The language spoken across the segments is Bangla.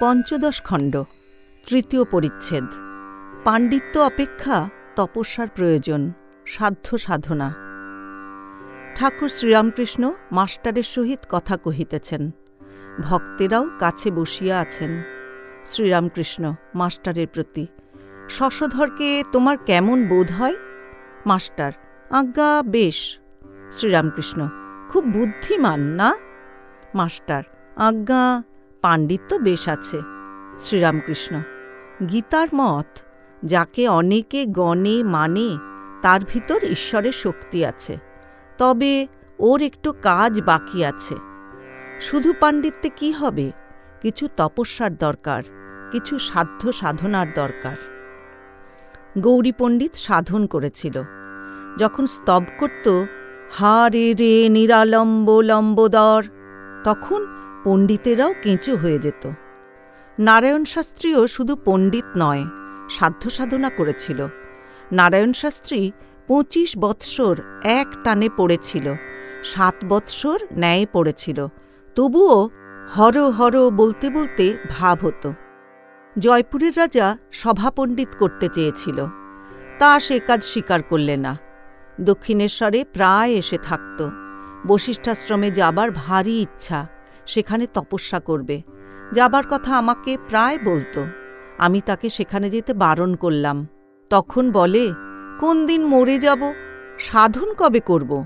পঞ্চদশ খণ্ড, তৃতীয় পরিচ্ছেদ। পাণ্ডিত্য অপেক্ষা তপস্যার প্রয়োজন, সাধ্য সাধনা। ঠাকুর শ্রীরামকৃষ্ণ মাস্টারের সহিত কথা কহিতেছেন। ভক্তেরাও কাছে বসিয়া আছেন। শ্রীরামকৃষ্ণ মাস্টারের প্রতি, শশধরকে তোমার কেমন বোধ হয়? মাস্টার, আজ্ঞা বেশ। শ্রীরামকৃষ্ণ, খুব বুদ্ধিমান না? মাস্টার, আজ্ঞা পাণ্ডিত্য বেশ আছে। শ্রীরামকৃষ্ণ, গীতার মত, যাকে অনেকে গণে মানে তার ভিতর ঈশ্বরের শক্তি আছে। তবে ওর একটু কাজ বাকি আছে। শুধু পাণ্ডিত্যে কি হবে? কিছু তপস্যার দরকার, কিছু সাধ্য সাধনার দরকার। গৌরী পণ্ডিত সাধন করেছিল। যখন স্তব করত, হা রে রে নিরালম্ব লম্বোদর তখন পণ্ডিতেরাও কেঁচো হয়ে যেত। নারায়ণ শাস্ত্রীও শুধু পণ্ডিত নয়, সাধ্য সাধনা করেছিল। নারায়ণ শাস্ত্রী পঁচিশ বৎসর এক টানে পড়েছিল, সাত বৎসর ন্যায় পড়েছিল, তবুও হর হর বলতে বলতে ভাব হতো। জয়পুরের রাজা সভাপণ্ডিত করতে চেয়েছিল, তা সে কাজ স্বীকার করলে না। দক্ষিণেশ্বরে প্রায় এসে থাকত, বশিষ্ঠাশ্রমে যাবার ভারী ইচ্ছা। সেখানে তপস্যা করবে। যাবার কথা আমাকে প্রায় বলতো। আমি তাকে সেখানে যেতে বারণ করলাম। তখন বলে, কোন দিন মরে যাব? সাধন কবে করব?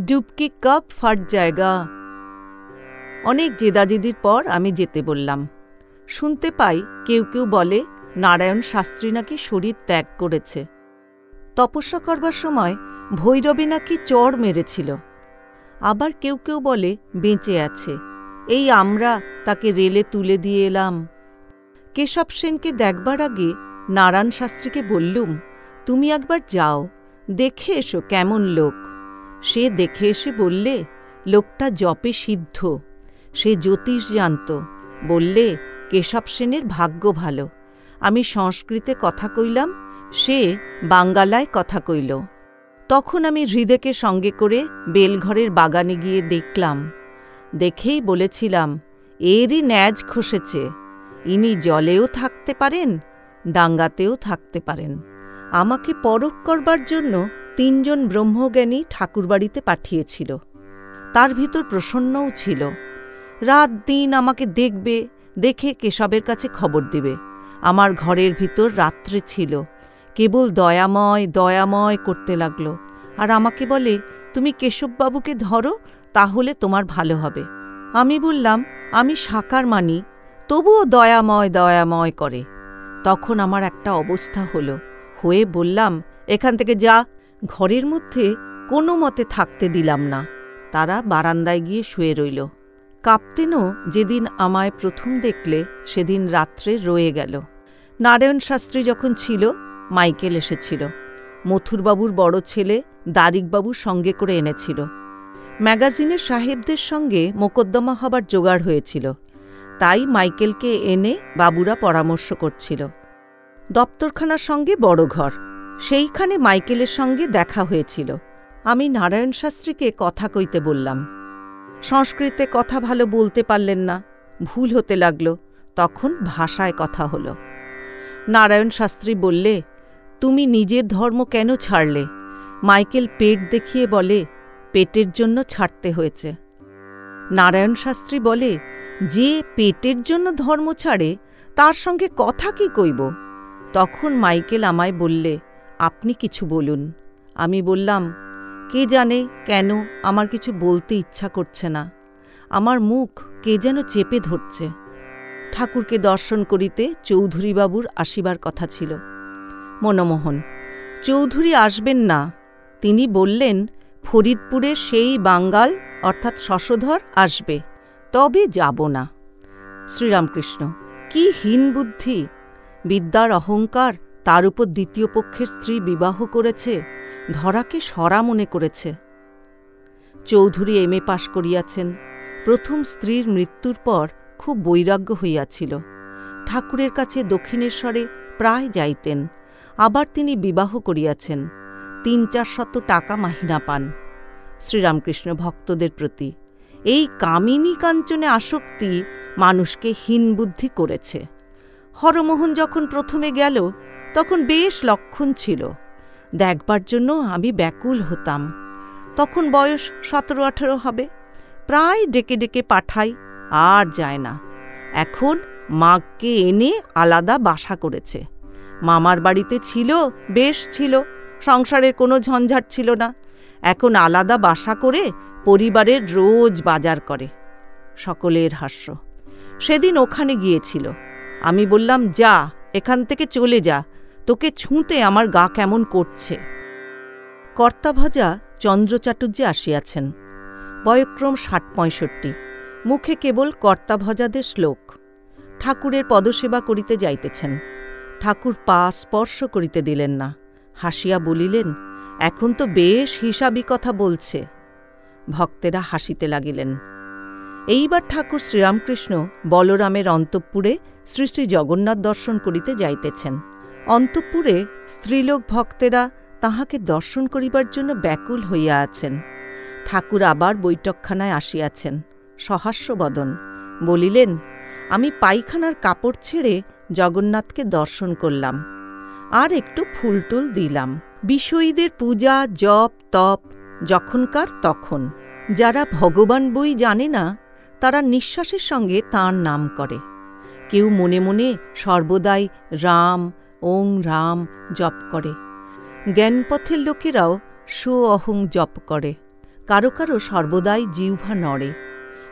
ডুবকি কাপ ফাট জায়গা। অনেক জেদাজেদির পর আমি যেতে বললাম। শুনতে পাই কেউ কেউ বলে, নারায়ণ শাস্ত্রী নাকি শরীর ত্যাগ করেছে। তপস্যা করবার সময় ভৈরবে নাকি চড় মেরেছিল। আবার কেউ কেউ বলে, বেঁচে আছে। এই আমরা তাকে রেলে তুলে দিয়ে এলাম। কেশব সেনকে দেখবার আগে নারায়ণ শাস্ত্রীকে বললুম, তুমি একবার যাও, দেখে এসো কেমন লোক। সে দেখে এসে বললে, লোকটা জপে সিদ্ধ, সে জ্যোতিষ জানত। বললে, কেশব সেনের ভাগ্য ভালো, আমি সংস্কৃতে কথা কইলাম, সে বাঙ্গালায় কথা কইল। তখন আমি হৃদেকে সঙ্গে করে বেলঘরের বাগানে গিয়ে দেখলাম। দেখেই বলেছিলাম, এরই ন্যাজ খসেছে। ইনি জলেও থাকতে পারেন, দাঙ্গাতেও থাকতে পারেন। আমাকে পরখ করবার জন্য তিনজন ব্রহ্মজ্ঞানী ঠাকুরবাড়িতে পাঠিয়েছিল। তার ভিতর প্রসন্নও ছিল। রাত দিন আমাকে দেখবে, দেখে কেশবের কাছে খবর দিবে। আমার ঘরের ভিতর রাত্রে ছিল। কেবল দয়াময় দয়াময় করতে লাগল। আর আমাকে বলে, তুমি কেশববাবুকে ধরো তাহলে তোমার ভালো হবে। আমি বললাম, আমি সাকার মানি, তবুও দয়াময় দয়াময় করে। তখন আমার একটা অবস্থা হলো। হয়ে বললাম, এখান থেকে যা, ঘরের মধ্যে কোনো মতে থাকতে দিলাম না। তারা বারান্দায় গিয়ে শুয়ে রইল। কাপ্তেনও যেদিন আমায় প্রথম দেখলে, সেদিন রাত্রে রয়ে গেল। নারায়ণ শাস্ত্রী যখন ছিল, মাইকেল এসেছিল। মথুরবাবুর বড় ছেলে দারিকবাবুর সঙ্গে করে এনেছিল। ম্যাগাজিনের সাহেবদের সঙ্গে মোকদ্দমা হবার জোগাড় হয়েছিল। তাই মাইকেলকে এনে বাবুরা পরামর্শ করছিল। দপ্তরখানার সঙ্গে বড় ঘর। সেইখানে মাইকেলের সঙ্গে দেখা হয়েছিল। আমি নারায়ণ শাস্ত্রীকে কথা কইতে বললাম। সংস্কৃতে কথা ভালো বলতে পারলেন না। ভুল হতে লাগল। তখন ভাষায় কথা হল। নারায়ণ শাস্ত্রী বললে, তুমি নিজের ধর্ম কেন ছাড়লে? মাইকেল পেট দেখিয়ে বলে পেটের জন্য ছাড়তে হয়েছে। নারায়ণ শাস্ত্রী বলে, যে পেটের জন্য ধর্ম ছাড়ে, তার সঙ্গে কথা কি কইব? তখন মাইকেল আমায় বললে, আপনি কিছু বলুন। আমি বললাম, কে জানে, কেন আমার কিছু বলতে ইচ্ছা করছে না। আমার মুখ কে যেন চেপে ধরছে। ঠাকুরকে দর্শন করিতে চৌধুরীবাবুর আসিবার কথা ছিল। মনমোহন, চৌধুরী আসবেন না। তিনি বললেন ফরিদপুরে সেই বাঙ্গাল, অর্থাৎ শশধর, আসবে। তবে যাব না। শ্রীরামকৃষ্ণ, কি হীন বুদ্ধি! বিদ্যার অহংকার তার উপর দ্বিতীয় পক্ষের স্ত্রী বিবাহ করেছে, ধরাকে সরা মনে করেছে। চৌধুরী এম এ পাশ করিয়াছেন। প্রথম স্ত্রীর মৃত্যুর পর খুব বৈরাগ্য হইয়াছিল। ঠাকুরের কাছে দক্ষিণেশ্বরে প্রায় যাইতেন। আবার তিনি বিবাহ করিয়াছেন। তিন চার শত টাকা মাহিনা পান। শ্রীরামকৃষ্ণ ভক্তদের প্রতি এই কামিনী কাঞ্চনে আসক্তি মানুষকে হীন বুদ্ধি করেছে। হরমোহন যখন প্রথমে গেল, তখন বেশ লক্ষণ ছিল। দেখবার জন্য আমি ব্যাকুল হতাম। তখন বয়স সতেরো আঠেরো হবে। প্রায় ডেকে ডেকে পাঠাই, আর যায় না। এখন মাকে এনে আলাদা বাসা করেছে। মামার বাড়িতে ছিল, বেশ ছিল সংসারের কোনো ঝঞ্ঝাট ছিল না। এখন আলাদা বাসা করে পরিবারের রোজ বাজার করে। সকলের হাস্য। সেদিন ওখানে গিয়েছিল। আমি বললাম, যা, এখান থেকে চলে যা। তোকে ছুঁতে আমার গা কেমন করছে? কর্তাভজা চন্দ্র চাটুর্যে আসিয়াছেন। বয়ক্রম ষাট পঁয়ষট্টি। মুখে কেবল কর্তাভজাদের শ্লোক। ঠাকুরের পদসেবা করিতে যাইতেছেন। ঠাকুর পা স্পর্শ করিতে দিলেন না। হাসিয়া বলিলেন, এখন তো বেশ হিসাবি কথা বলছে। ভক্তেরা হাসিতে লাগিলেন। এইবার ঠাকুর শ্রীরামকৃষ্ণ বলরামের অন্তঃপুরে শ্রী শ্রী জগন্নাথ দর্শন করিতে যাইতেছেন। অন্তঃপুরে স্ত্রীলোক ভক্তেরা তাহাকে দর্শন করিবার জন্য ব্যাকুল হইয়া আছেন। ঠাকুর আবার বৈঠকখানায় আসিয়াছেন সহাস্যবদন বলিলেন, আমি পায়খানার কাপড় ছেড়ে জগন্নাথকে দর্শন করলাম। আর একটু ফুলটুল দিলাম। বিষয়ীদের পূজা, জপ, তপ, যখনকার তখন। যারা ভগবান বই জানে না, তারা নিঃশ্বাসের সঙ্গে তাঁর নাম করে। কেউ মনে মনে সর্বদাই রাম, ওং রাম জপ করে। জ্ঞানপথের লোকেরাও সো অহং জপ করে। কারও কারও সর্বদাই জিহ্বা নড়ে।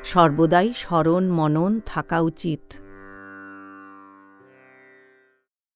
সর্বদাই স্মরণ মনন থাকা উচিত।